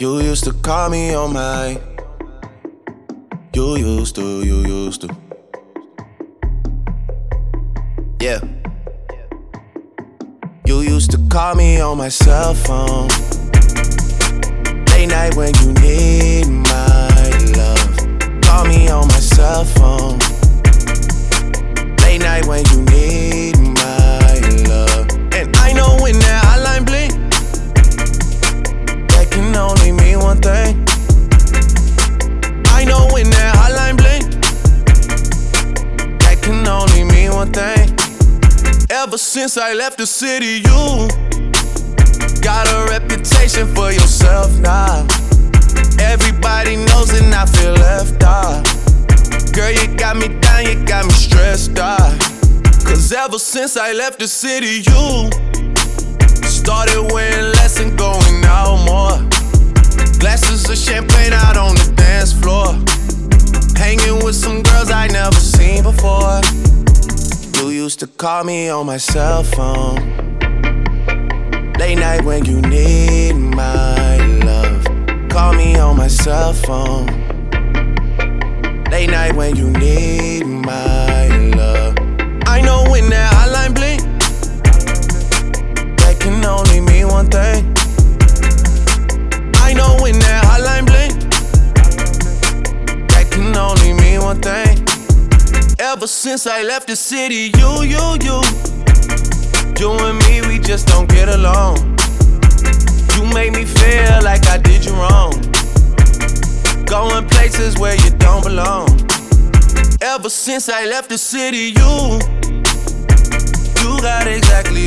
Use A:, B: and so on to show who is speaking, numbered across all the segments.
A: You used to call me on my. You used to, you used to. Yeah. You used to call me on my cell phone. Late night when you need my love. Call me on my cell phone. Late night when you need since I left the city, you got a reputation for yourself now. Everybody knows and I feel left out. Girl, you got me down, you got me stressed out. Cause ever since I left the city, you started wearing less and going out more. Glasses of champagne out used to call me on my cell phone. Late night when you need my love. Call me on my cell phone. Ever since I left the city, you, you, you, you and me, we just don't get along. You make me feel like I did you wrong. Going places where you don't belong. Ever since I left the city, you, you got exactly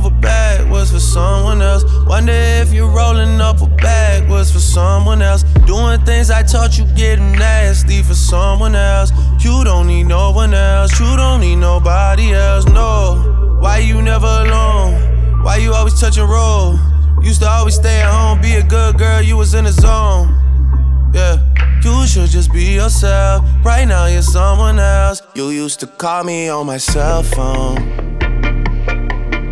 A: over backwards for someone else. Wonder if you're rolling up a Backwoods for someone else. Doing things I taught you getting nasty for someone else. You don't need no one else. You don't need nobody else. No. Why you never alone? Why you always touch and roll? Used to always stay at home, be a good girl. You was in the zone. Yeah. You should just be yourself. Right now, you're someone else. You used to call me on my cell phone.